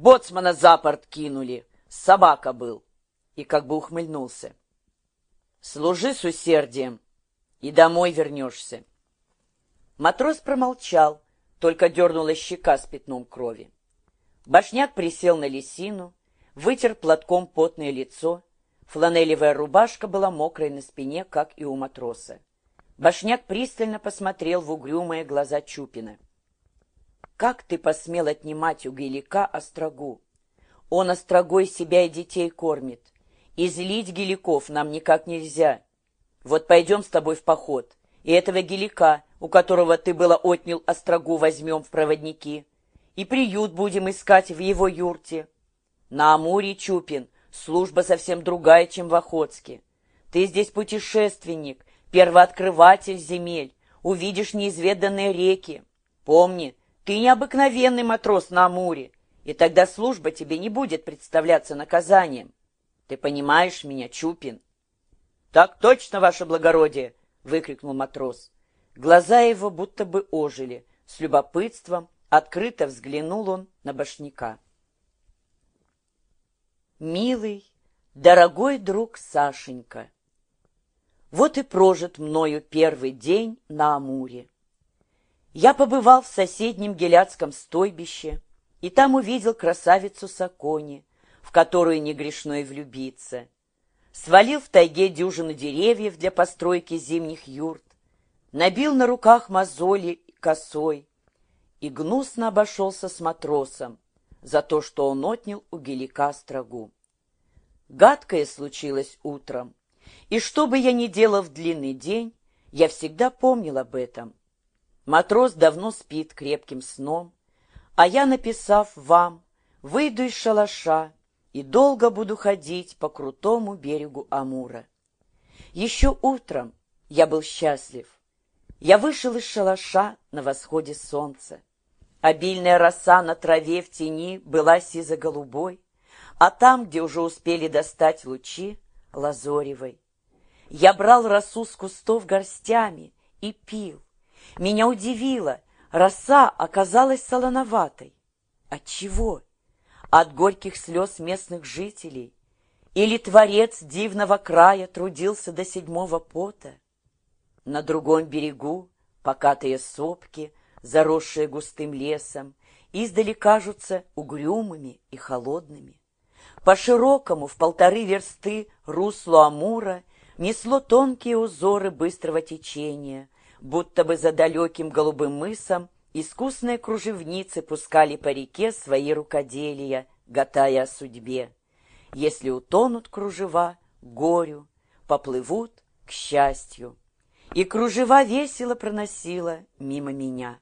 Боцмана за порт кинули. Собака был. И как бы ухмыльнулся. Служи с усердием, и домой вернешься. Матрос промолчал, только дернула щека с пятном крови. Башняк присел на лисину, вытер платком потное лицо. Фланелевая рубашка была мокрой на спине, как и у матроса. Башняк пристально посмотрел в угрюмые глаза Чупина. «Как ты посмел отнимать у Гелика острогу? Он острогой себя и детей кормит. И злить Геликов нам никак нельзя. Вот пойдем с тобой в поход, и этого Гелика, у которого ты было отнял острогу, возьмем в проводники, и приют будем искать в его юрте. На Амуре, Чупин, служба совсем другая, чем в Охотске. Ты здесь путешественник, первооткрыватель земель, увидишь неизведанные реки. Помни, ты необыкновенный матрос на Амуре, и тогда служба тебе не будет представляться наказанием. Ты понимаешь меня, Чупин? — Так точно, ваше благородие! — выкрикнул матрос. Глаза его будто бы ожили. С любопытством открыто взглянул он на башняка. «Милый, дорогой друг Сашенька, вот и прожит мною первый день на Амуре. Я побывал в соседнем Геляцком стойбище, и там увидел красавицу Сакони, в которую не грешно и влюбиться. Свалил в тайге дюжину деревьев для постройки зимних юрт, набил на руках мозоли косой и гнусно обошелся с матросом за то, что он отнял у гелика строгу. Гадкое случилось утром, и что бы я ни делал в длинный день, я всегда помнил об этом. Матрос давно спит крепким сном, а я, написав вам, выйду из шалаша и долго буду ходить по крутому берегу Амура. Еще утром я был счастлив. Я вышел из шалаша на восходе солнца. Обильная роса на траве в тени была сизо-голубой, а там, где уже успели достать лучи, лазоревой. Я брал росу с кустов горстями и пил. Меня удивило, роса оказалась солоноватой. От чего? от горьких слез местных жителей? Или творец дивного края трудился до седьмого пота? На другом берегу покатые сопки, заросшие густым лесом, издали кажутся угрюмыми и холодными. По широкому в полторы версты руслу Амура несло тонкие узоры быстрого течения, будто бы за далеким голубым мысом Искусные кружевницы пускали по реке свои рукоделия, готая о судьбе. Если утонут кружева, горю, поплывут к счастью. И кружева весело проносила мимо меня.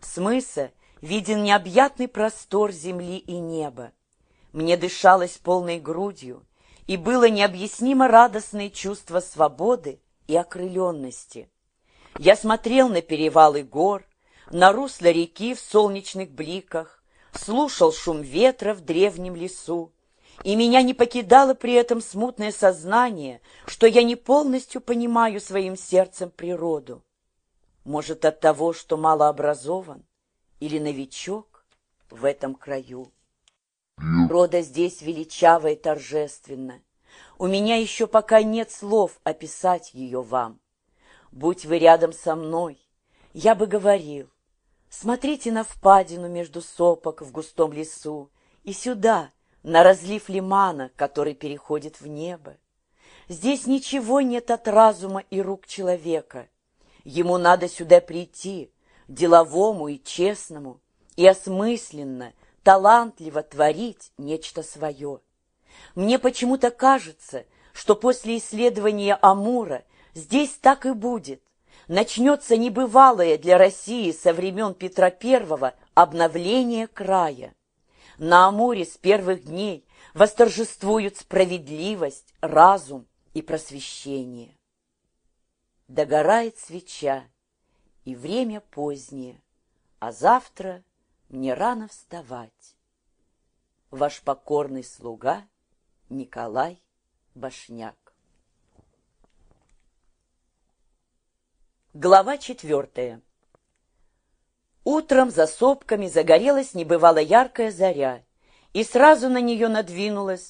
С мыса виден необъятный простор земли и неба. Мне дышалось полной грудью, и было необъяснимо радостное чувство свободы и окрыленности. Я смотрел на перевалы гор, на русло реки в солнечных бликах, слушал шум ветра в древнем лесу, и меня не покидало при этом смутное сознание, что я не полностью понимаю своим сердцем природу. Может, от того, что мало образован или новичок в этом краю. Природа здесь величава и торжественна. У меня еще пока нет слов описать ее вам. Будь вы рядом со мной, я бы говорил, Смотрите на впадину между сопок в густом лесу и сюда, на разлив лимана, который переходит в небо. Здесь ничего нет от разума и рук человека. Ему надо сюда прийти, деловому и честному, и осмысленно, талантливо творить нечто свое. Мне почему-то кажется, что после исследования Амура здесь так и будет начнется небывалое для России со времен Петра I обновление края. На Амуре с первых дней восторжествуют справедливость, разум и просвещение. Догорает свеча, и время позднее, а завтра мне рано вставать. Ваш покорный слуга Николай Башняк Глава четвертая. Утром за сопками загорелась небывало яркая заря, и сразу на нее надвинулась